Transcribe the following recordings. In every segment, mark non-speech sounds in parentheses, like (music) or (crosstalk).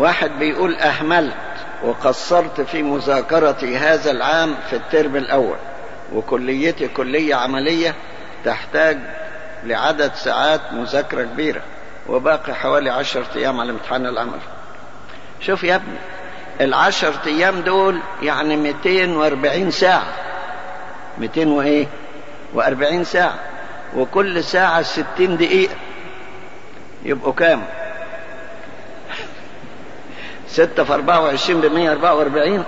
واحد بيقول أهملت وقصرت في مذاكرتي هذا العام في الترم الأول وكليتي كلية عملية تحتاج لعدد ساعات مذاكرة كبيرة وباقي حوالي عشرة أيام على امتحان العمل. شوف يا ابني العشر أيام دول يعني 240 ساعة. 200 وإيه؟ وأربعين ساعة. وكل ساعة ستين دقيقة. يبقوا كام؟ ستة في أربعة وعشرين بمية أربعة وأربعين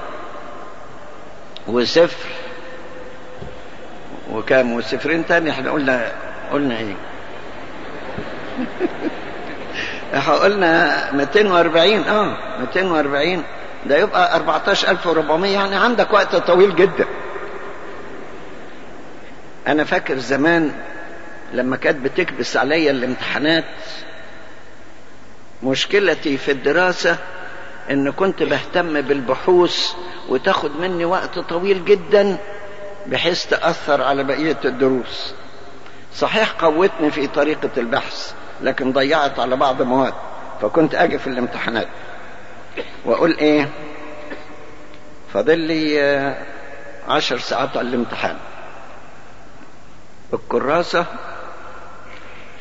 وصفر. وكام وصفرين تاني إحنا قلنا قلنا إيه؟ (laughs) إحنا قلنا 240 آه 240 ده يبقى 14400 يعني عندك وقت طويل جدا. أنا فاكر زمان لما كانت بتكبس عليا الامتحانات مشكلتي في الدراسة إن كنت بهتم بالبحوث وتاخد مني وقت طويل جدا بحيث تأثر على بقية الدروس. صحيح قوتني في طريقة البحث لكن ضيعت على بعض مواد فكنت أجي في الامتحانات. وأقول إيه؟ فاضل لي عشر ساعات على الامتحان. الكراسة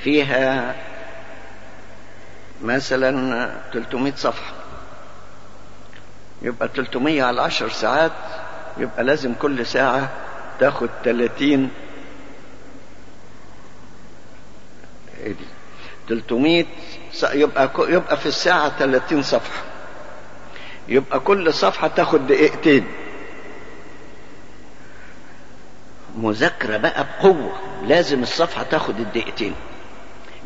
فيها مثلا 300 صفحة. يبقى 300 على 10 ساعات يبقى لازم كل ساعة تاخد 30 إيه دي؟ 300 يبقى يبقى في الساعة 30 صفحة. يبقى كل صفحة تاخد دقيقتين. مذاكرة بقى بقوة لازم الصفحة تاخد الدقيقتين.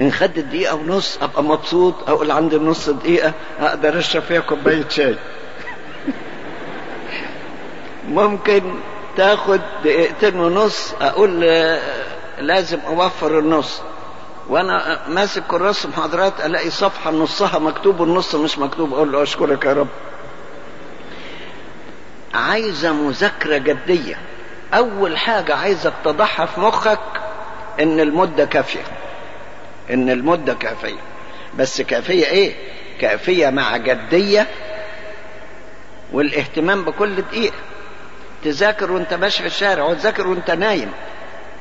إن خدت دقيقة ونص أبقى مبسوط أقول عندي نص دقيقة أقدر أشرب فيها كوباية شاي. ممكن تاخد دقيقتين ونص أقول لازم أوفر النص. وأنا ماسك كراس محاضرات ألاقي صفحة نصها مكتوب والنص مش مكتوب أقول له أشكرك يا رب. عايزة مذاكرة جدية. أول حاجة عايزك تضعها في مخك إن المدة كافية. إن المدة كافية. بس كافية إيه؟ كافية مع جدية والإهتمام بكل دقيقة. تذاكر وانت ماشي في الشارع وتذاكر وانت نايم.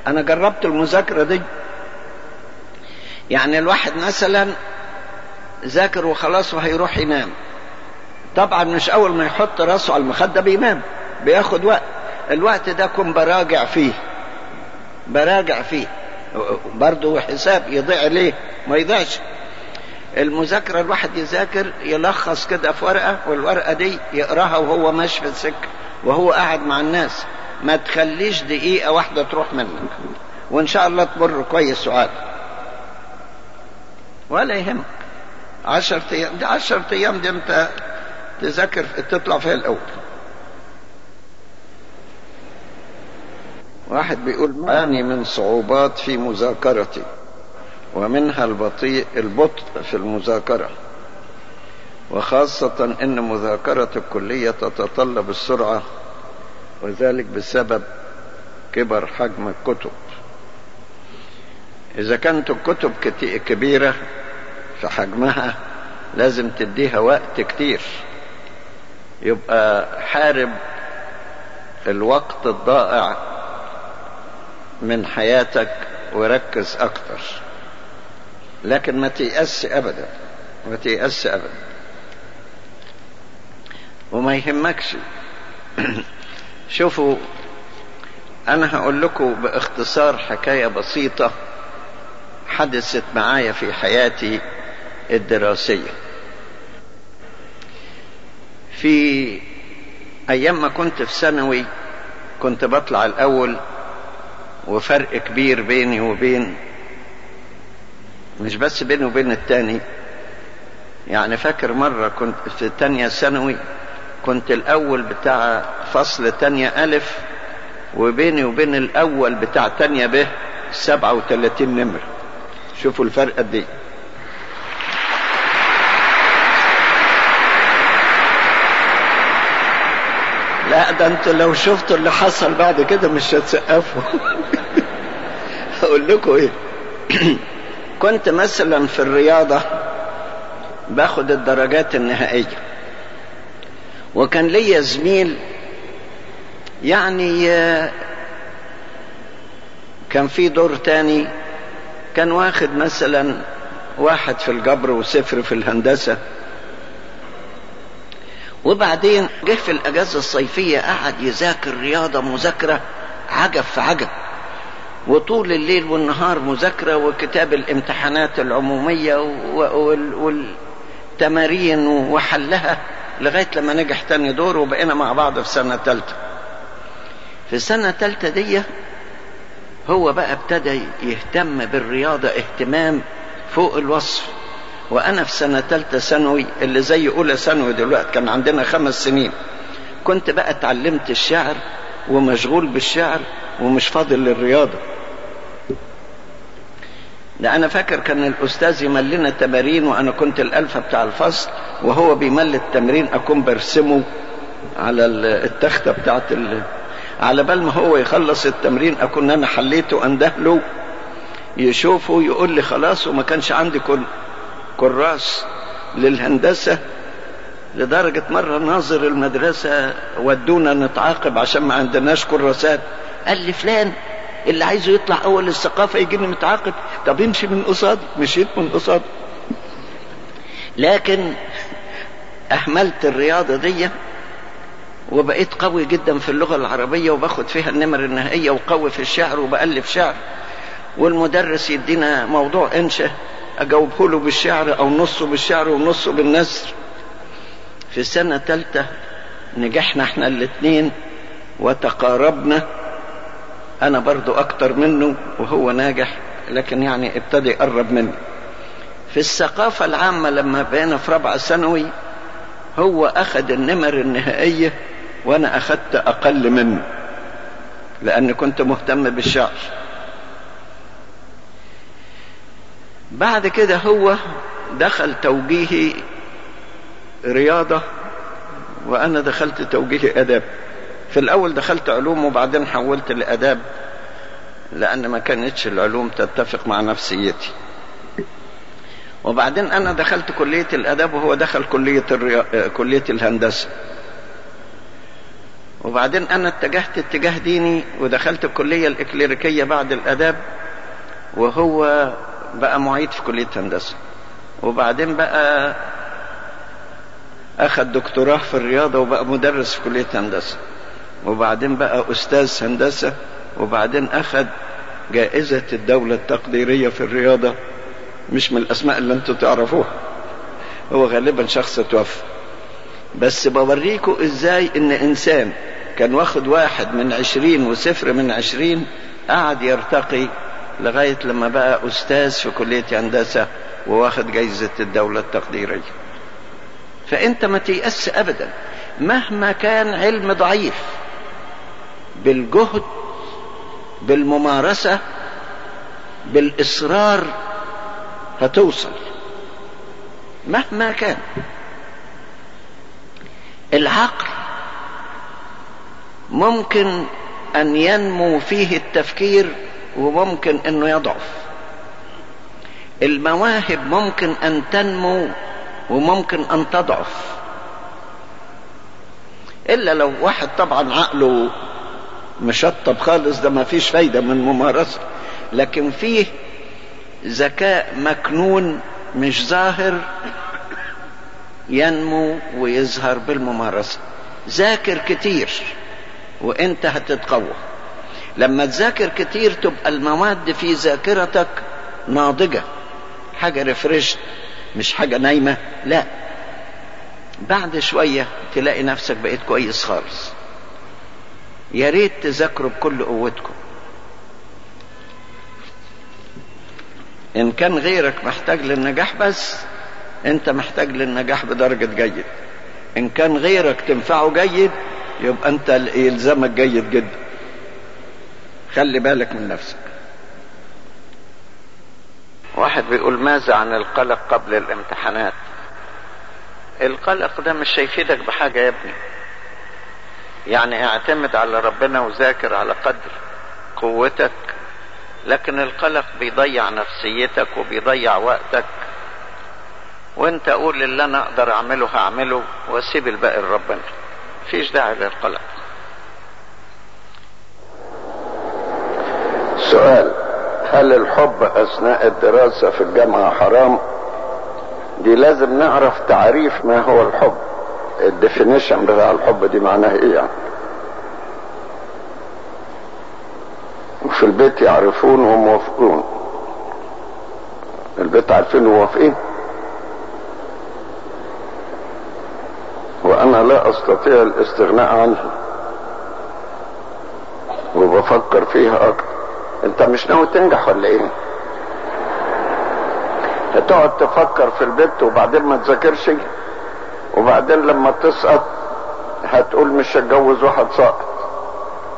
أنا جربت المذاكرة دي. يعني الواحد مثلا ذاكر وخلاص وهيروح ينام. طبعا مش أول ما يحط راسه على المخدة بينام بياخد وقت. الوقت ده كن براجع فيه. براجع فيه. برضه حساب يضيع ليه؟ ما يضيعش. المذاكرة الواحد يذاكر يلخص كده في ورقة والورقة دي يقراها وهو ماشي في السكة. وهو قاعد مع الناس. ما تخليش دقيقة واحدة تروح منك. وإن شاء الله تمر كويس سؤال. ولا يهمك. عشر أيام دي عشر أيام دي أنت تذاكر تطلع فيها الأول. واحد بيقول أني من صعوبات في مذاكرتي. ومنها البطيء البطء في المذاكرة. وخاصة أن مذاكرة الكلية تتطلب السرعة وذلك بسبب كبر حجم الكتب. إذا كانت الكتب كبيرة في حجمها لازم تديها وقت كتير. يبقى حارب الوقت الضائع من حياتك وركز أكتر. لكن ما تيأس أبدا ما تيأس أبدا. وما يهمكش. (clears throat) شوفوا أنا هقول لكم باختصار حكاية بسيطة حدثت معايا في حياتي الدراسية. في أيام ما كنت في ثانوي كنت بطلع الأول وفرق كبير بيني وبين مش بس بيني وبين التاني. يعني فاكر مرة كنت في تانية ثانوي كنت الأول بتاع فصل تانية ألف وبيني وبين الأول بتاع تانية ب سبعة وثلاثين نمرة شوفوا الفرق قد إيه. لا ده أنتوا لو شفتوا اللي حصل بعد كده مش هتسقفوا. (laughs) أقول لكم إيه. (clears throat) كنت مثلا في الرياضة باخد الدرجات النهائية. وكان ليا زميل يعني كان في دور تاني كان واخد مثلا واحد في الجبر وصفر في الهندسة. وبعدين جه في الأجازة الصيفية قعد يذاكر رياضة مذاكرة عجب في عجب. وطول الليل والنهار مذاكرة وكتاب الامتحانات العمومية والتمارين وحلها. لغاية لما نجح تاني دور وبقينا مع بعض في سنة تالتة. في السنة التالتة دي هو بقى ابتدى يهتم بالرياضة اهتمام فوق الوصف. وأنا في سنة تالتة ثانوي اللي زي أولى ثانوي دلوقتي كان عندنا خمس سنين. كنت بقى اتعلمت الشعر ومشغول بالشعر ومش فاضل للرياضة. ده أنا فاكر كان الأستاذ يمل لنا تمارين وأنا كنت الألفة بتاع الفصل وهو بيمل التمرين أكون برسمه على التختة بتاعت ال... على بال ما هو يخلص التمرين أكون أنا حليته أندهله يشوفه يقول لي خلاص وما كانش عندي كل كراس للهندسة لدرجة مرة ناظر المدرسة ودونا نتعاقب عشان ما عندناش كراسات. قال لي فلان اللي عايزه يطلع أول الثقافة يجيني متعاقب. طب امشي من قصادي مشيت من قصادي لكن أهملت الرياضة دي وبقيت قوي جدا في اللغة العربية وباخد فيها النمر النهائية وقوي في الشعر وبألف شعر. والمدرس يدينا موضوع انشا أجاوبه له بالشعر أو نصه بالشعر ونصه بالنثر. في السنة تالتة نجحنا إحنا الاتنين وتقاربنا. أنا برضو أكتر منه وهو ناجح. لكن يعني ابتدى يقرب مني. في الثقافة العامة لما بقينا في رابعة ثانوي هو أخذ النمر النهائية وأنا أخذت أقل منه لأن كنت مهتم بالشعر. بعد كده هو دخل توجيهي رياضة وأنا دخلت توجيهي أداب. في الأول دخلت علوم وبعدين حولت لأداب. لأن ما كانتش العلوم تتفق مع نفسيتي. وبعدين أنا دخلت كلية الأداب وهو دخل كلية, الريا... كلية الهندسة. وبعدين أنا اتجهت اتجاه ديني ودخلت الكلية الإكليريكية بعد الأداب وهو بقى معيد في كلية هندسة. وبعدين بقى أخذ دكتوراه في الرياضة وبقى مدرس في كلية هندسة. وبعدين بقى أستاذ هندسة. وبعدين أخذ جائزة الدولة التقديرية في الرياضة مش من الأسماء اللي أنتوا تعرفوها. هو غالبا شخص توفى. بس بوريكم إزاي إن إنسان كان واخد واحد من عشرين وصفر من عشرين قعد يرتقي لغاية لما بقى أستاذ في كلية هندسة وواخد جايزة الدولة التقديرية. فأنت ما تيأس أبدا. مهما كان علم ضعيف بالجهد بالممارسة بالإصرار هتوصل مهما كان. العقل ممكن أن ينمو فيه التفكير وممكن إنه يضعف. المواهب ممكن أن تنمو وممكن أن تضعف. إلا لو واحد طبعا عقله مشطب خالص ده ما فيش فايدة من ممارسة. لكن فيه ذكاء مكنون مش ظاهر ينمو ويظهر بالممارسة. ذاكر كتير وإنت هتتقوى. لما تذاكر كتير تبقى المواد في ذاكرتك ناضجة. حاجة ريفريش مش حاجة نايمة لا. بعد شوية تلاقي نفسك بقيت كويس خالص. يا ريت تذاكروا بكل قوتكم. إن كان غيرك محتاج للنجاح بس أنت محتاج للنجاح بدرجة جيد. إن كان غيرك تنفعه جيد يبقى أنت يلزمك جيد جدا. خلي بالك من نفسك. واحد بيقول ماذا عن القلق قبل الامتحانات؟ القلق ده مش هيفيدك بحاجة يا ابني. يعني اعتمد على ربنا وذاكر على قدر قوتك. لكن القلق بيضيع نفسيتك وبيضيع وقتك. وانت قول اللي أنا أقدر اعمله هعمله واسيب الباقي لربنا. مفيش داعي للقلق. سؤال. هل الحب أثناء الدراسة في الجامعة حرام؟ دي لازم نعرف تعريف ما هو الحب. الديفينيشن بتاع الحب دي معناها إيه يعني وفي البيت يعرفون وموافقون البيت عارفين وموافقين وأنا لا أستطيع الاستغناء عنها وبفكر فيها أكتر. أنت مش ناوي تنجح ولا إيه؟ هتقعد تفكر في البيت وبعدين ما تذاكرش؟ وبعدين لما تسقط هتقول مش هتجوز واحد ساقط.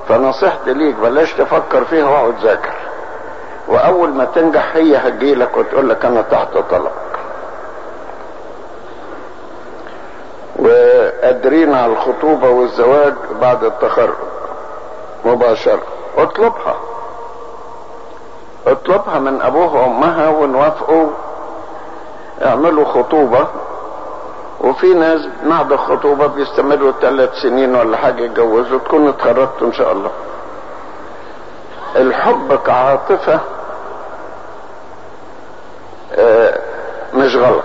فنصيحتي ليك بلاش تفكر فيها واقعد ذاكر. وأول ما تنجح هي هتجيلك وتقول لك أنا تحت طلب وقادرين على الخطوبة والزواج بعد التخرج. مباشرة. اطلبها. اطلبها من أبوها وأمها ونوافقوا. اعملوا خطوبة. وفي ناس بعد الخطوبة بيستمروا ثلاث سنين ولا حاجة يتجوزوا تكون اتخرجتوا إن شاء الله. الحب كعاطفة آه مش غلط.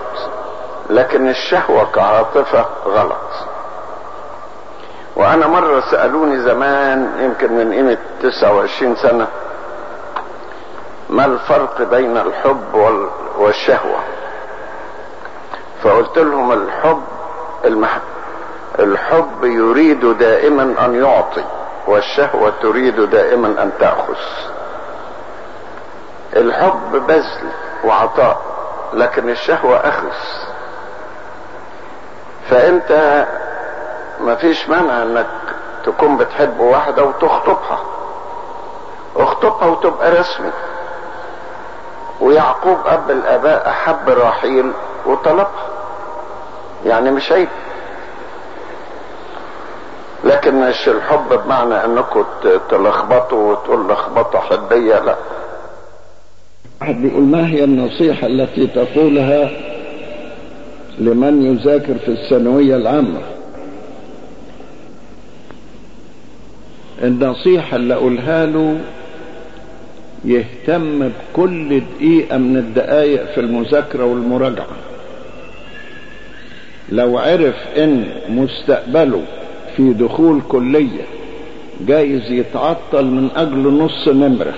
لكن الشهوة كعاطفة غلط. وأنا مرة سألوني زمان يمكن من قيمة 29 سنة ما الفرق بين الحب والشهوة؟ فقلت لهم الحب المح... الحب يريد دائما أن يعطي والشهوة تريد دائما أن تأخذ. الحب بذل وعطاء لكن الشهوة أخذ. فأنت مفيش مانع إنك تكون بتحب واحدة وتخطبها. اخطبها وتبقى رسمي. ويعقوب أب الأباء أحب راحيل وطلبها. يعني مش عيب. لكن مش الحب بمعنى انكم تلخبطوا وتقول لخبطة حديه لا. واحد بيقول ما هي النصيحة التي تقولها لمن يذاكر في الثانوية العامة؟ النصيحة اللي أقولها له يهتم بكل دقيقة من الدقايق في المذاكرة والمراجعة. لو عرف إن مستقبله في دخول كلية جايز يتعطل من أجل نص نمرة.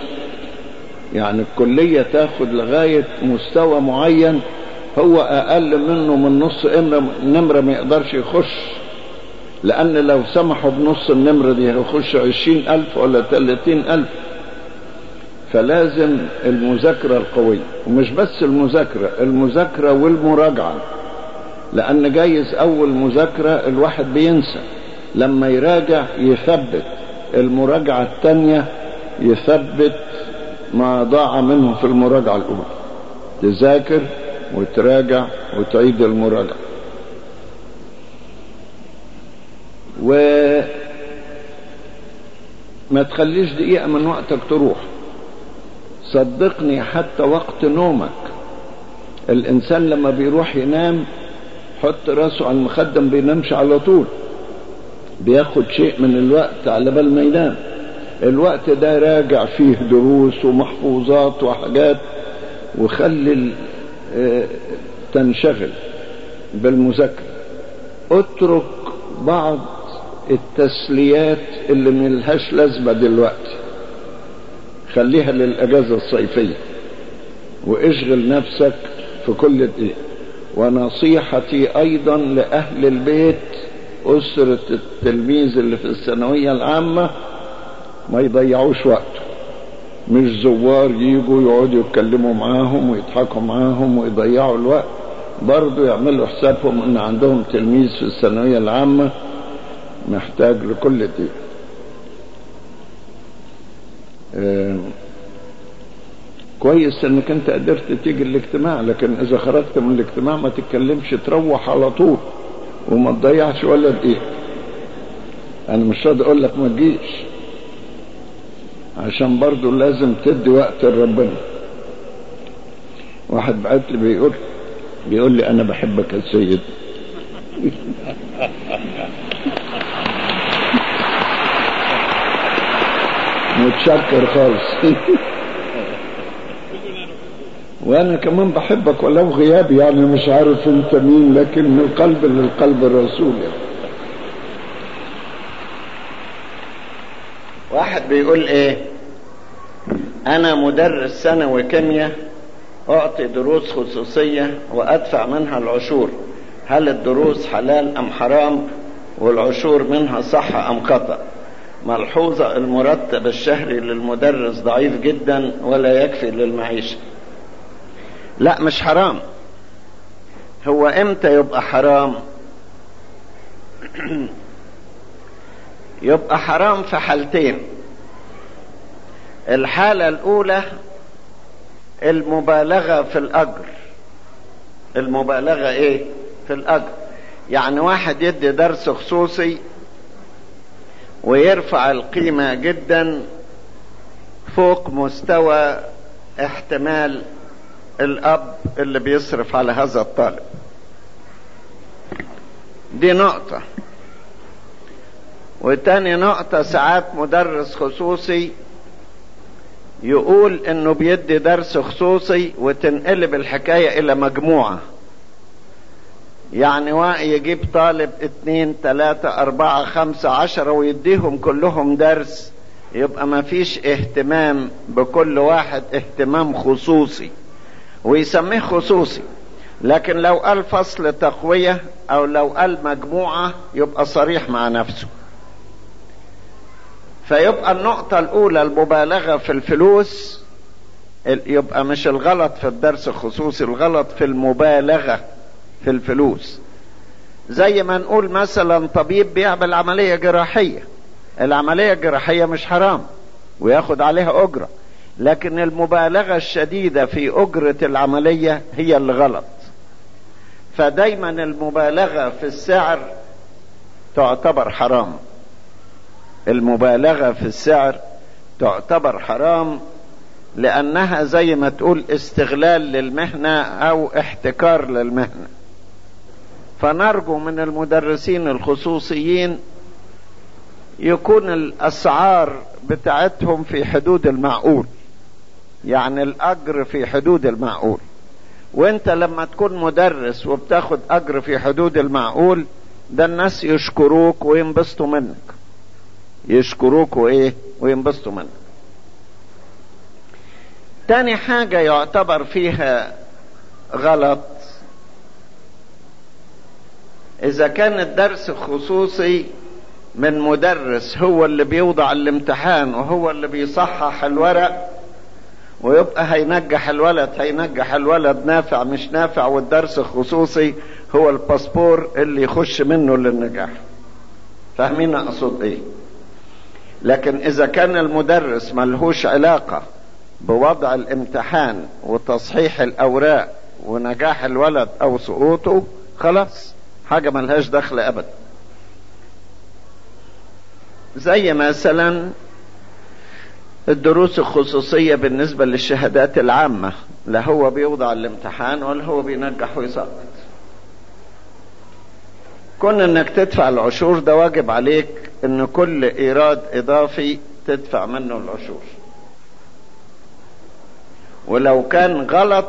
يعني الكلية تاخد لغاية مستوى معين هو أقل منه من نص نمرة ما يقدرش يخش. لأن لو سمحوا بنص النمرة دي هيخش عشرين ألف ولا تلاتين ألف. فلازم المذاكرة القوية. ومش بس المذاكرة المذاكرة والمراجعة. لأن جايز أول مذاكرة الواحد بينسى. لما يراجع يثبت المراجعة الثانية يثبت ما ضاع منه في المراجعة الأولى. تذاكر وتراجع وتعيد المراجعة. و ما تخليش دقيقة من وقتك تروح. صدقني حتى وقت نومك الإنسان لما بيروح ينام حط راسه على المخدم بينامش على طول. بياخد شيء من الوقت على بال ما ينام. الوقت ده راجع فيه دروس ومحفوظات وحاجات وخلي تنشغل بالمذاكرة. اترك بعض التسليات اللي ملهاش لازمة دلوقتي. خليها للأجازة الصيفية. واشغل نفسك في كل دقيقة. ونصيحتي أيضا لأهل البيت أسرة التلميذ اللي في الثانوية العامة ما يضيعوش وقته مش زوار يجوا يقعدوا يتكلموا معاهم ويضحكوا معاهم ويضيعوا الوقت. برضه يعملوا حسابهم إن عندهم تلميذ في الثانوية العامة محتاج لكل دي. آه كويس إنك أنت قدرت تيجي الاجتماع لكن إذا خرجت من الاجتماع ما تتكلمش تروح على طول وما تضيعش ولا دقيقة. أنا مش راضي أقول لك ما تجيش عشان برضو لازم تدي وقت لربنا. واحد بعت لي بيقول بيقول لي أنا بحبك يا سيد. (laughs) متشكر خالص. (laughs) وأنا كمان بحبك ولو غيابي يعني مش عارف أنت مين لكن من القلب للقلب الرسول. يعني. واحد بيقول إيه؟ أنا مدرس ثانوي كيمياء أعطي دروس خصوصية وأدفع منها العشور. هل الدروس حلال أم حرام؟ والعشور منها صح أم خطأ؟ ملحوظة المرتب الشهري للمدرس ضعيف جدا ولا يكفي للمعيشة؟ لا مش حرام. هو إمتى يبقى حرام؟ (clears throat) يبقى حرام في حالتين. الحالة الأولى المبالغة في الأجر. المبالغة إيه؟ في الأجر. يعني واحد يدي درس خصوصي ويرفع القيمة جدا فوق مستوى احتمال الأب اللي بيصرف على هذا الطالب. دي نقطة. وتاني نقطة ساعات مدرس خصوصي يقول إنه بيدي درس خصوصي وتنقلب الحكاية إلى مجموعة. يعني يجيب طالب اتنين تلاتة أربعة خمسة عشرة ويديهم كلهم درس يبقى ما فيش اهتمام بكل واحد اهتمام خصوصي. ويسميه خصوصي. لكن لو قال فصل تقوية أو لو قال مجموعة يبقى صريح مع نفسه. فيبقى النقطة الأولى المبالغة في الفلوس يبقى مش الغلط في الدرس الخصوصي الغلط في المبالغة في الفلوس. زي ما نقول مثلا طبيب بيعمل عملية جراحية. العملية الجراحية مش حرام وياخد عليها أجرة. لكن المبالغة الشديدة في أجرة العملية هي اللي غلط فدايما المبالغة في السعر تعتبر حرام. المبالغة في السعر تعتبر حرام لأنها زي ما تقول استغلال للمهنة أو احتكار للمهنة. فنرجو من المدرسين الخصوصيين يكون الأسعار بتاعتهم في حدود المعقول. يعني الأجر في حدود المعقول. وانت لما تكون مدرس وبتاخد أجر في حدود المعقول ده الناس يشكروك وينبسطوا منك. يشكروك وإيه؟ وينبسطوا منك. تاني حاجة يعتبر فيها غلط إذا كان الدرس خصوصي من مدرس هو اللي بيوضع الامتحان وهو اللي بيصحح الورق ويبقى هينجح الولد هينجح الولد نافع مش نافع والدرس الخصوصي هو الباسبور اللي يخش منه للنجاح. فاهمين أقصد إيه؟ لكن إذا كان المدرس ملهوش علاقة بوضع الامتحان وتصحيح الأوراق ونجاح الولد أو سقوطه خلاص حاجة ملهاش دخل ابدا. زي مثلا الدروس الخصوصية بالنسبة للشهادات العامة لا هو بيوضع الامتحان ولا هو بينجح ويسقط. كون إنك تدفع العشور ده واجب عليك إن كل إيراد إضافي تدفع منه العشور. ولو كان غلط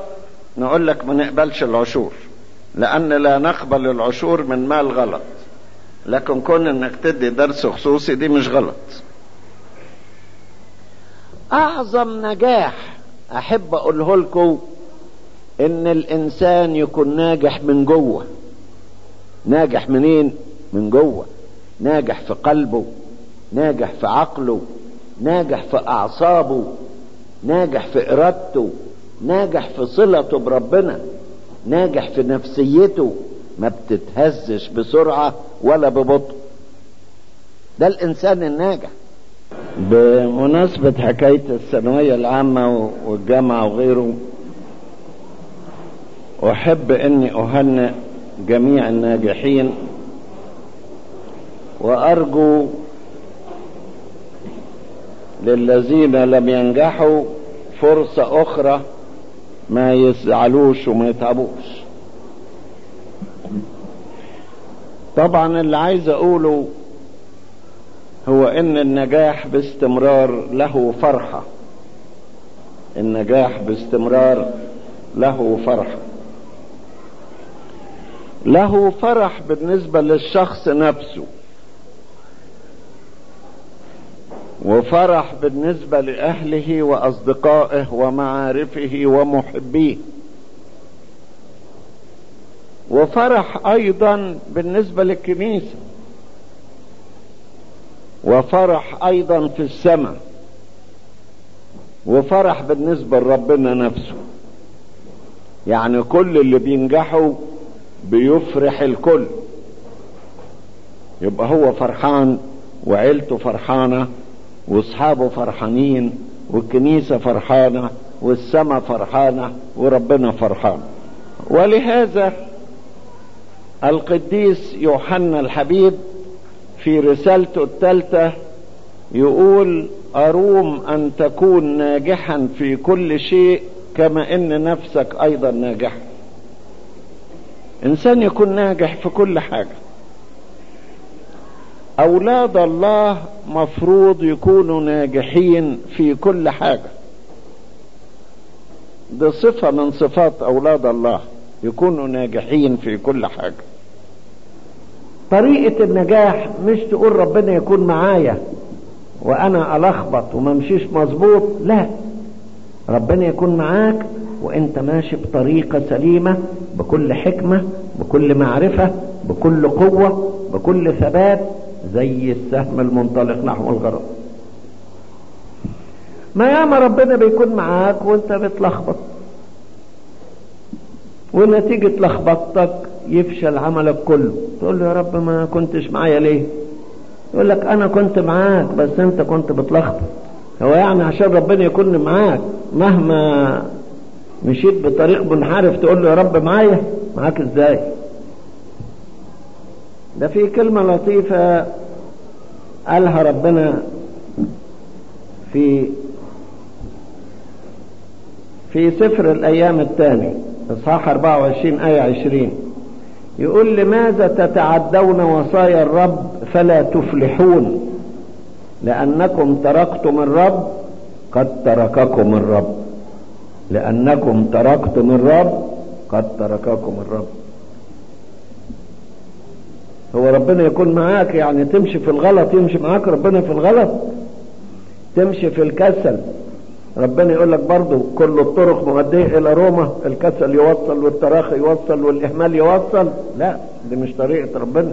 نقول لك ما نقبلش العشور لأن لا نقبل العشور من مال غلط. لكن كون إنك تدي درس خصوصي دي مش غلط. أعظم نجاح أحب أقوله لكم إن الإنسان يكون ناجح من جوه. ناجح منين؟ من جوه. ناجح في قلبه. ناجح في عقله. ناجح في أعصابه. ناجح في إرادته. ناجح في صلته بربنا. ناجح في نفسيته. ما بتتهزش بسرعة ولا ببطء. ده الإنسان الناجح. بمناسبة حكاية الثانوية العامة والجامعة وغيره أحب أني أهنئ جميع الناجحين وأرجو للذين لم ينجحوا فرصة أخرى ما يزعلوش وما يتعبوش. طبعا اللي عايز أقوله هو إن النجاح باستمرار له فرحة. النجاح باستمرار له فرحة. له فرح بالنسبة للشخص نفسه. وفرح بالنسبة لأهله وأصدقائه ومعارفه ومحبيه. وفرح أيضا بالنسبة للكنيسة. وفرح أيضا في السماء. وفرح بالنسبة لربنا نفسه. يعني كل اللي بينجحوا بيفرح الكل. يبقى هو فرحان وعيلته فرحانة وأصحابه فرحانين والكنيسة فرحانة والسماء فرحانة وربنا فرحان. ولهذا القديس يوحنا الحبيب في رسالته الثالثة يقول أروم أن تكون ناجحا في كل شيء كما إن نفسك أيضا ناجحا إنسان يكون ناجح في كل حاجة. أولاد الله مفروض يكونوا ناجحين في كل حاجة. دي صفة من صفات أولاد الله يكونوا ناجحين في كل حاجة. طريقة النجاح مش تقول ربنا يكون معايا وأنا ألخبط وممشيش مظبوط لا. ربنا يكون معاك وأنت ماشي بطريقة سليمة بكل حكمة بكل معرفة بكل قوة بكل ثبات زي السهم المنطلق نحو الغرب. ما ياما ربنا بيكون معاك وأنت بتلخبط. ونتيجة لخبطتك يفشل عملك كله. تقول له يا رب ما كنتش معايا ليه؟ يقول لك أنا كنت معاك بس أنت كنت بتلخبط. هو يعني عشان ربنا يكون معاك مهما مشيت بطريق منحرف تقول له يا رب معايا؟ معاك إزاي؟ ده في كلمة لطيفة قالها ربنا في في سفر الأيام الثاني إصحاح 24 آية 20 يقول لماذا تتعدون وصايا الرب فلا تفلحون؟ لأنكم تركتم الرب قد ترككم الرب. لأنكم تركتم الرب قد ترككم الرب. هو ربنا يكون معاك يعني تمشي في الغلط يمشي معاك ربنا في الغلط تمشي في الكسل. ربنا يقول لك برضه كل الطرق مؤدية إلى روما الكسل يوصل والتراخي يوصل والإهمال يوصل. لا دي مش طريقة ربنا.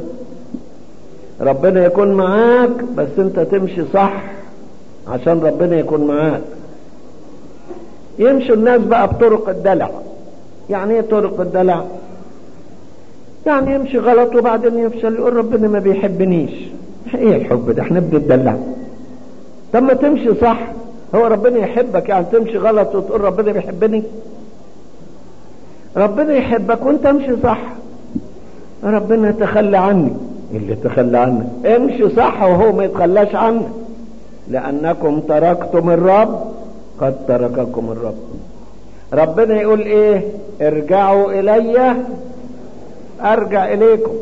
ربنا يكون معاك بس أنت تمشي صح عشان ربنا يكون معاك. يمشي الناس بقى بطرق الدلع. يعني إيه طرق الدلع؟ يعني يمشي غلط وبعدين يفشل يقول ربنا ما بيحبنيش. إيه الحب ده؟ إحنا بنتدلع. طب ما تمشي صح. هو ربنا يحبك يعني تمشي غلط وتقول ربنا بيحبني. ربنا يحبك وانت امشي صح. ربنا تخلى عني. اللي تخلى عنك. امشي صح وهو ما يتخلاش عنك. لأنكم تركتم الرب. قد ترككم الرب. ربنا يقول إيه؟ ارجعوا إلي. أرجع إليكم.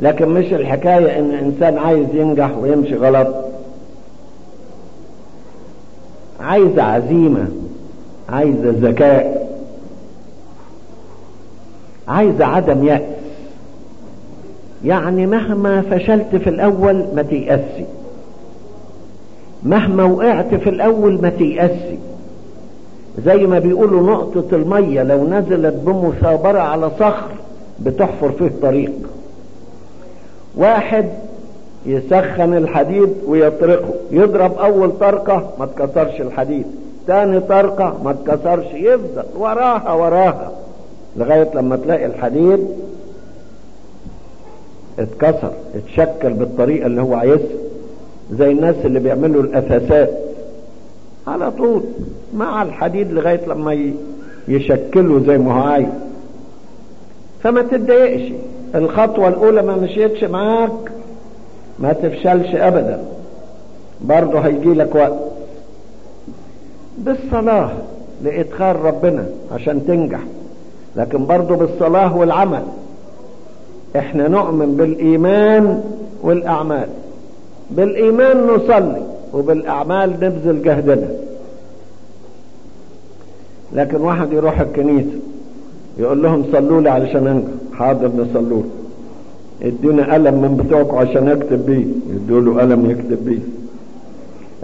لكن مش الحكاية إن إنسان عايز ينجح ويمشي غلط. عايزة عزيمة عايزة ذكاء عايزة عدم يأس. يعني مهما فشلت في الأول ما تيأسي. مهما وقعت في الأول ما تيأسي. زي ما بيقولوا نقطة المية لو نزلت بمثابرة على صخر بتحفر فيه طريق واحد يسخن الحديد ويطرقه. يضرب أول طرقة ما تكسرش الحديد. تاني طرقة ما تكسرش. يفضل وراها وراها لغاية لما تلاقي الحديد اتكسر اتشكل بالطريقة اللي هو عايزها. زي الناس اللي بيعملوا الأثاثات. على طول مع الحديد لغاية لما يشكله زي ما هو عايز. فما تتضايقش الخطوة الأولى ما مشيتش معاك. ما تفشلش أبدا. برضه هيجي لك وقت. بالصلاة لإدخال ربنا عشان تنجح. لكن برضه بالصلاة والعمل. إحنا نؤمن بالإيمان والأعمال. بالإيمان نصلي وبالأعمال نبذل جهدنا. لكن واحد يروح الكنيسة يقول لهم صلوا لي علشان أنجح. حاضر نصلوا. ادينا قلم من بتوعكم عشان اكتب بيه. يدوا له قلم يكتب بيه.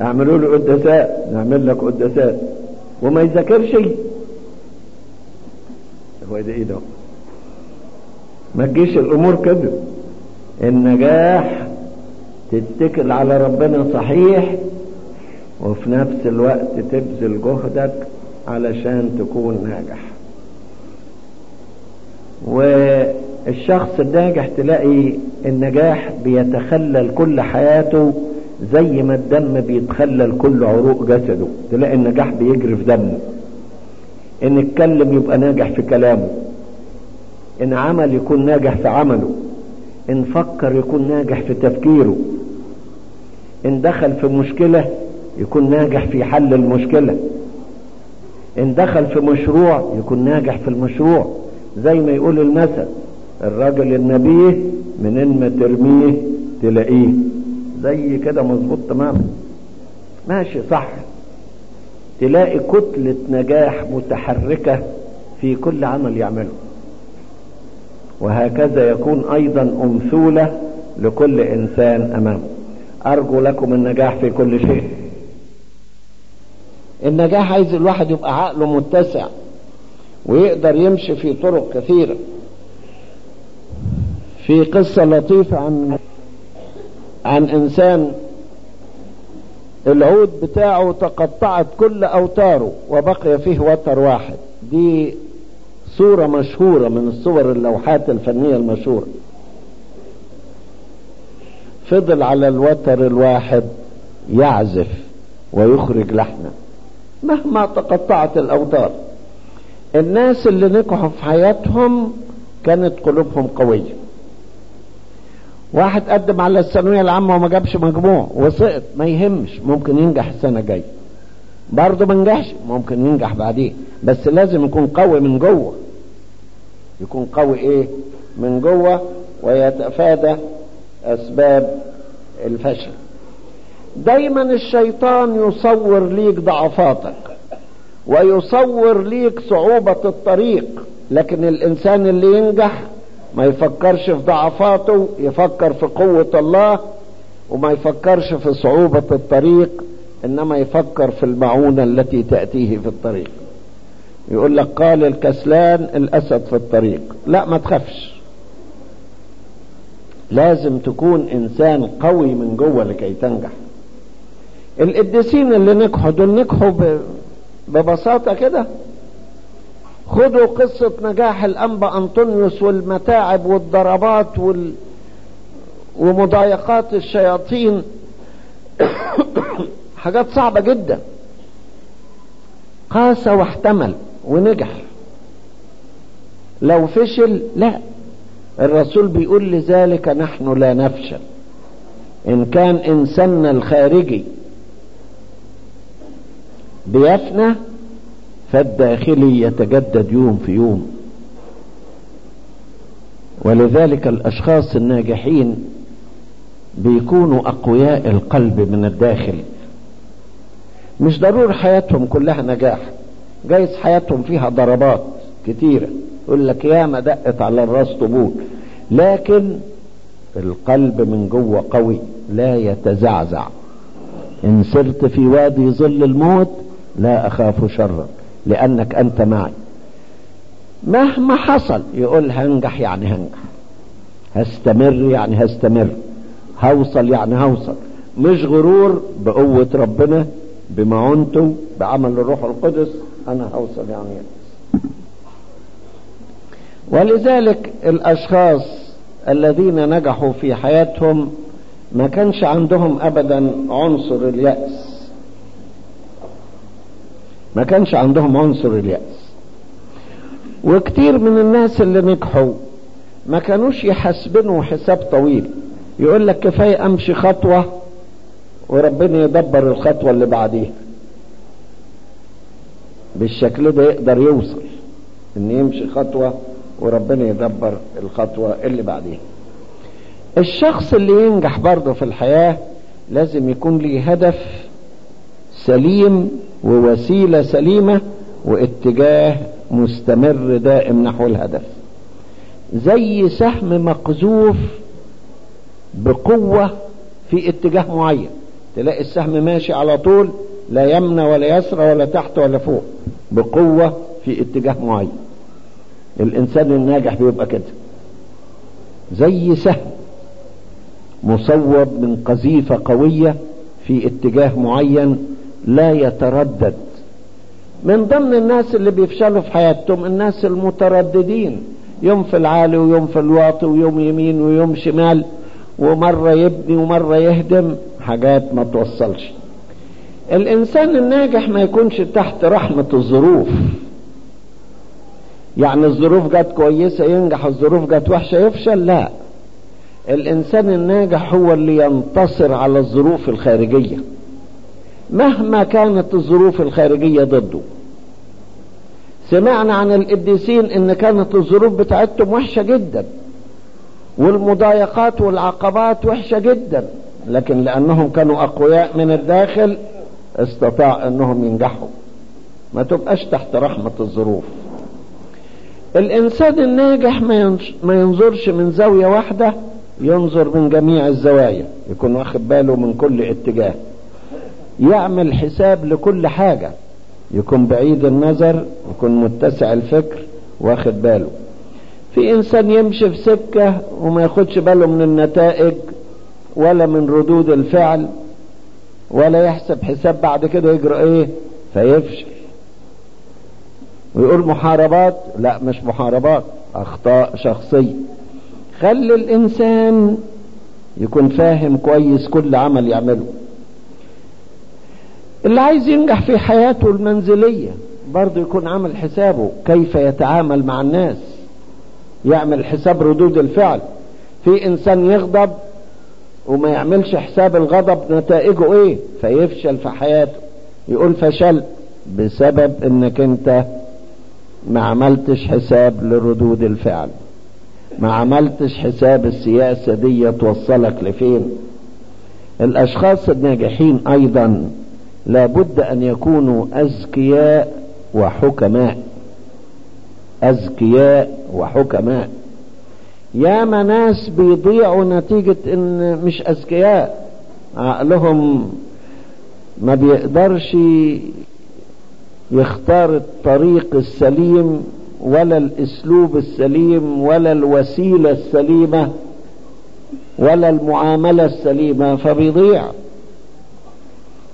اعملوا له قداسات. نعمل لك قداسات. وما يذاكرش. هو ده إيه ده؟ ما تجيش الأمور كده. النجاح تتكل على ربنا صحيح وفي نفس الوقت تبذل جهدك علشان تكون ناجح. والشخص الناجح تلاقي النجاح بيتخلل كل حياته زي ما الدم بيتخلل كل عروق جسده. تلاقي النجاح بيجري في دمه. إن اتكلم يبقى ناجح في كلامه. إن عمل يكون ناجح في عمله. إن فكر يكون ناجح في تفكيره. إن دخل في مشكلة يكون ناجح في حل المشكلة. إن دخل في مشروع يكون ناجح في المشروع. زي ما يقول المثل الراجل النبيه منين ما ترميه تلاقيه. زي كده مظبوط تماما. ماشي صح. تلاقي كتلة نجاح متحركة في كل عمل يعمله. وهكذا يكون أيضا أمثولة لكل إنسان أمامه. أرجو لكم النجاح في كل شيء. النجاح عايز الواحد يبقى عقله متسع ويقدر يمشي في طرق كثيرة. في قصة لطيفة عن عن إنسان العود بتاعه تقطعت كل أوتاره وبقي فيه وتر واحد. دي صورة مشهورة من الصور اللوحات الفنية المشهورة. فضل على الوتر الواحد يعزف ويخرج لحنا مهما تقطعت الأوتار. الناس اللي نجحوا في حياتهم كانت قلوبهم قوية. واحد قدم على الثانوية العامة وما جابش مجموع وسقط ما يهمش ممكن ينجح السنة الجاية. برضه ما نجحش ممكن ينجح بعدين. بس لازم يكون قوي من جوه. يكون قوي إيه؟ من جوه ويتفادى أسباب الفشل. دايما الشيطان يصور ليك ضعفاتك ويصور ليك صعوبة الطريق لكن الإنسان اللي ينجح ما يفكرش في ضعفاته يفكر في قوة الله وما يفكرش في صعوبة الطريق إنما يفكر في المعونة التي تأتيه في الطريق. يقول لك قال الكسلان الأسد في الطريق. لا ما تخافش. لازم تكون إنسان قوي من جوه لكي تنجح. القديسين اللي نجحوا دول نجحوا ببساطة كده؟ خدوا قصة نجاح الأنبا أنطونيوس والمتاعب والضربات وال... ومضايقات الشياطين. (coughs) حاجات صعبة جدا. قاس واحتمل ونجح. لو فشل لا. الرسول بيقول لذلك نحن لا نفشل. إن كان إنساننا الخارجي بيفنى فالداخلي يتجدد يوم في يوم. ولذلك الأشخاص الناجحين بيكونوا أقوياء القلب من الداخل. مش ضروري حياتهم كلها نجاح. جايز حياتهم فيها ضربات كتيرة يقول لك يا ما دقت على الراس طبول. لكن القلب من جوه قوي لا يتزعزع. إن سرت في وادي ظل الموت لا أخاف شرا. لأنك أنت معي. مهما حصل يقول هنجح يعني هنجح. هستمر يعني هستمر. هوصل يعني هوصل. مش غرور بقوة ربنا بمعونته بعمل الروح القدس أنا هوصل يعني. ولذلك الأشخاص الذين نجحوا في حياتهم ما كانش عندهم ابدا عنصر اليأس. ما كانش عندهم عنصر اليأس. وكتير من الناس اللي نجحوا ما كانوش يحسبنوا حساب طويل. يقول لك كفاية أمشي خطوة وربنا يدبر الخطوة اللي بعديها. بالشكل ده يقدر يوصل إن يمشي خطوة وربنا يدبر الخطوة اللي بعديها. الشخص اللي ينجح برضه في الحياة لازم يكون ليه هدف سليم ووسيلة سليمة واتجاه مستمر دائم نحو الهدف. زي سهم مقذوف بقوة في اتجاه معين. تلاقي السهم ماشي على طول لا يمنى ولا يسرى ولا تحت ولا فوق بقوة في اتجاه معين. الإنسان الناجح بيبقى كده. زي سهم مصوب من قذيفة قوية في اتجاه معين لا يتردد. من ضمن الناس اللي بيفشلوا في حياتهم الناس المترددين. يوم في العالي ويوم في الواطي ويوم يمين ويوم شمال. ومرة يبني ومرة يهدم. حاجات ما توصلش. الإنسان الناجح ما يكونش تحت رحمة الظروف. يعني الظروف جت كويسة ينجح الظروف جت وحشة يفشل لا. الإنسان الناجح هو اللي ينتصر على الظروف الخارجية. مهما كانت الظروف الخارجية ضده. سمعنا عن القديسين إن كانت الظروف بتاعتهم وحشة جدا. والمضايقات والعقبات وحشة جدا. لكن لأنهم كانوا أقوياء من الداخل استطاع إنهم ينجحوا. ما تبقاش تحت رحمة الظروف. الإنسان الناجح ما ينظرش من زاوية واحدة ينظر من جميع الزوايا. يكون واخد باله من كل اتجاه. يعمل حساب لكل حاجة. يكون بعيد النظر يكون متسع الفكر واخد باله. في إنسان يمشي في سكة وما ياخدش باله من النتائج ولا من ردود الفعل ولا يحسب حساب بعد كده يجرى إيه؟ فيفشل. ويقول محاربات؟ لا مش محاربات أخطاء شخصية. خلي الإنسان يكون فاهم كويس كل عمل يعمله. اللي عايز ينجح في حياته المنزلية برضه يكون عامل حسابه كيف يتعامل مع الناس. يعمل حساب ردود الفعل. في إنسان يغضب وما يعملش حساب الغضب نتائجه إيه؟ فيفشل في حياته. يقول فشل بسبب إنك أنت ما عملتش حساب لردود الفعل. ما عملتش حساب السياسة دي توصلك لفين؟ الأشخاص الناجحين أيضا لابد أن يكونوا اذكياء وحكماء. اذكياء وحكماء. ياما ناس بيضيعوا نتيجة إن مش اذكياء عقلهم ما بيقدرش يختار الطريق السليم ولا الأسلوب السليم ولا الوسيلة السليمة ولا المعاملة السليمة فبيضيع.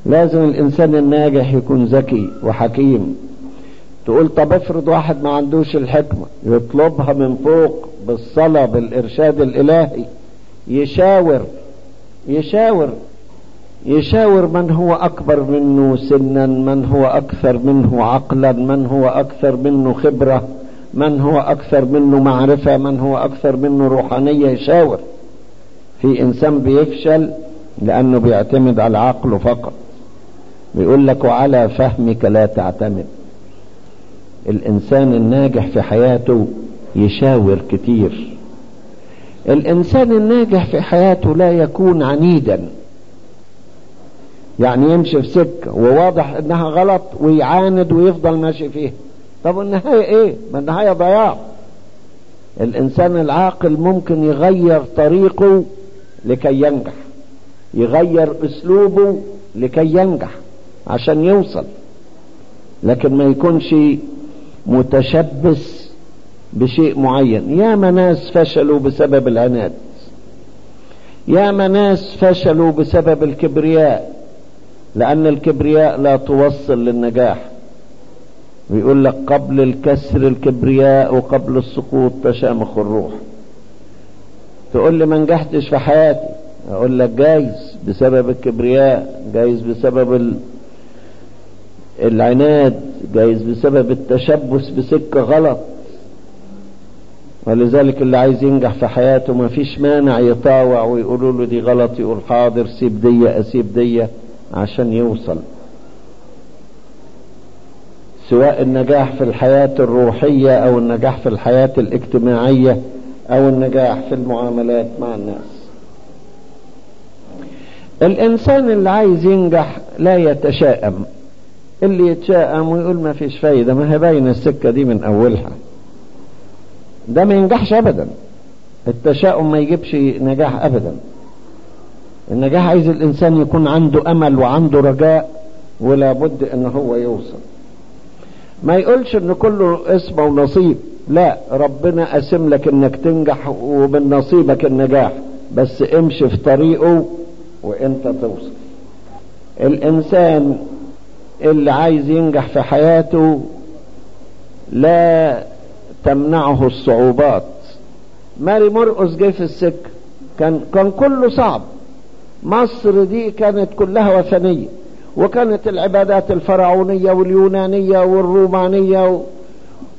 لازم الإنسان الناجح يكون ذكي وحكيم. تقول طب افرض واحد ما عندوش الحكمة يطلبها من فوق بالصلاة بالإرشاد الإلهي. يشاور يشاور يشاور من هو أكبر منه سنا من هو أكثر منه عقلا من هو أكثر منه خبرة من هو أكثر منه معرفة من هو أكثر منه روحانية. يشاور. في إنسان بيفشل لأنه بيعتمد على عقله فقط. بيقول لك وعلى فهمك لا تعتمد. الإنسان الناجح في حياته يشاور كتير. الإنسان الناجح في حياته لا يكون عنيدا. يعني يمشي في سكة وواضح إنها غلط ويعاند ويفضل ماشي فيها طب النهاية إيه؟ ما النهاية ضياع. الإنسان العاقل ممكن يغير طريقه لكي ينجح يغير أسلوبه لكي ينجح. عشان يوصل. لكن ما يكونش متشبث بشيء معين. يا ناس فشلوا بسبب العناد. يا ناس فشلوا بسبب الكبرياء. لأن الكبرياء لا توصل للنجاح. ويقول لك قبل الكسر الكبرياء وقبل السقوط تشامخ الروح. تقول لي ما نجحتش في حياتي. أقول لك جايز بسبب الكبرياء جايز بسبب. العناد جايز بسبب التشبث بسكة غلط. ولذلك اللي عايز ينجح في حياته ما فيش مانع يطاوع ويقولوا له دي غلط يقول حاضر سيب دي أسيب دي عشان يوصل. سواء النجاح في الحياة الروحية أو النجاح في الحياة الاجتماعية أو النجاح في المعاملات مع الناس. الإنسان اللي عايز ينجح لا يتشائم. اللي يتشائم ويقول ما فيش فايدة ما هي باينة السكة دي من أولها. ده ما ينجحش ابدا. التشاؤم ما يجيبش نجاح ابدا. النجاح عايز الإنسان يكون عنده أمل وعنده رجاء ولا بد إن هو يوصل. ما يقولش إن كله اسم ونصيب. لا ربنا قسم لك إنك تنجح ومن نصيبك النجاح. بس امشي في طريقه وأنت توصل. الإنسان اللي عايز ينجح في حياته لا تمنعه الصعوبات. ماري مرقس جه في السكة. كان كان كله صعب. مصر دي كانت كلها وثنية. وكانت العبادات الفرعونية واليونانية والرومانية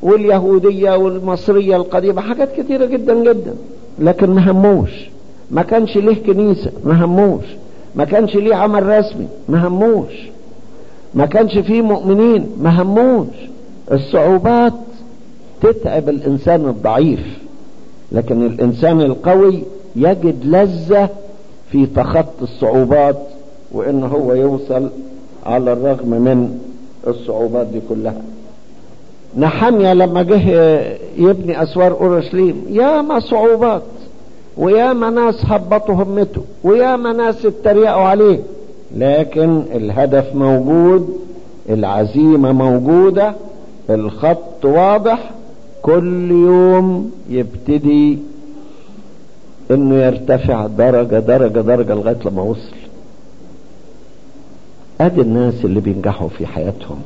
واليهودية والمصرية القديمة حاجات كتيرة جدا جدا. لكن ما هموش. ما كانش ليه كنيسة ما هموش. ما كانش ليه عمل رسمي ما هموش. ما كانش فيه مؤمنين ما هموش. الصعوبات تتعب الإنسان الضعيف لكن الإنسان القوي يجد لذة في تخطي الصعوبات وإن هو يوصل على الرغم من الصعوبات دي كلها. نحميا لما جه يبني أسوار أورشليم ياما صعوبات وياما ناس هبطوا همته وياما ناس اتريقوا عليه. لكن الهدف موجود العزيمة موجودة الخط واضح كل يوم يبتدي إنه يرتفع درجة درجة درجة لغاية لما وصل. أدي الناس اللي بينجحوا في حياتهم.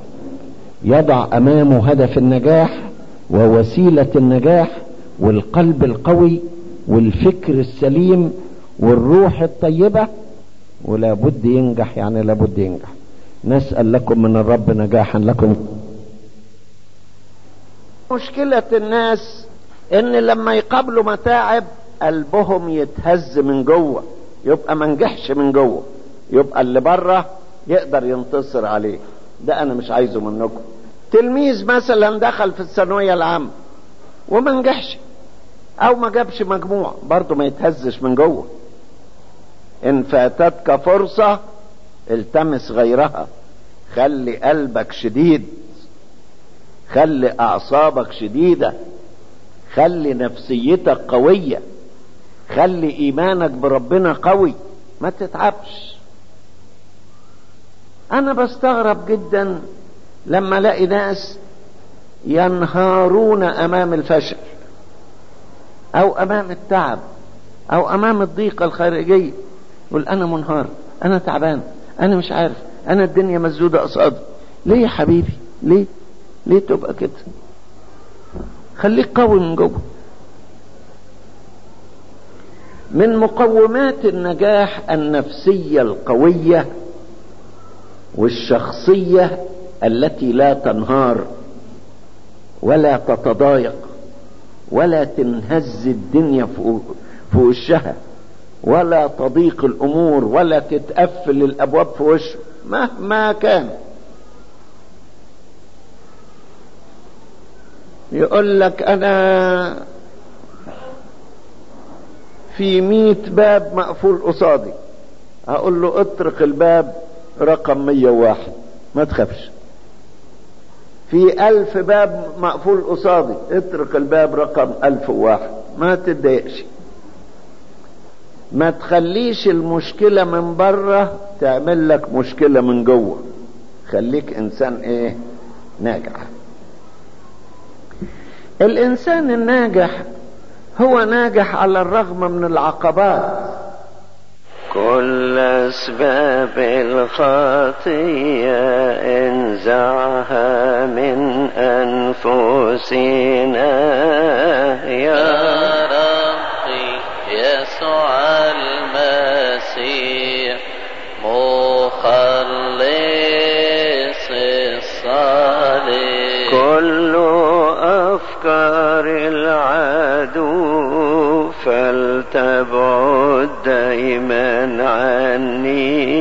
يضع أمامه هدف النجاح ووسيلة النجاح والقلب القوي والفكر السليم والروح الطيبة ولا بد ينجح يعني لابد ينجح. نسأل لكم من الرب نجاحا لكم. مشكلة الناس إن لما يقابلوا متاعب قلبهم يتهز من جوه يبقى ما نجحش من جوه. يبقى اللي بره يقدر ينتصر عليه. ده أنا مش عايزه منكم. تلميذ مثلا دخل في الثانوية العامة وما نجحش أو ما جابش مجموع برضه ما يتهزش من جوه. إن فاتتك فرصة التمس غيرها. خلي قلبك شديد. خلي أعصابك شديدة. خلي نفسيتك قوية. خلي إيمانك بربنا قوي. ما تتعبش. أنا بستغرب جدا لما ألاقي ناس ينهارون أمام الفشل أو أمام التعب أو أمام الضيقة الخارجية. يقول أنا منهار أنا تعبان أنا مش عارف أنا الدنيا مسدوده قصادي ليه يا حبيبي؟ ليه؟ ليه تبقى كده؟ خليك قوي من جوه. من مقومات النجاح النفسية القوية والشخصية التي لا تنهار ولا تتضايق ولا تنهز الدنيا في وشها. ولا تضيق الأمور ولا تتقفل الأبواب في وشه مهما كان. يقول لك أنا في مئة باب مقفول قصادي. هقول له اطرق الباب رقم مية واحد. ما تخافش. في ألف باب مقفول قصادي. اطرق الباب رقم ألف واحد. ما تتضايقش. ما تخليش المشكلة من بره تعمل لك مشكلة من جوه. خليك إنسان إيه؟ ناجح. الإنسان الناجح هو ناجح على الرغم من العقبات. كل أسباب الخطية انزعها من أنفسنا. يا مخلص الصالح كل أفكار العدو فلتبعد دائما عني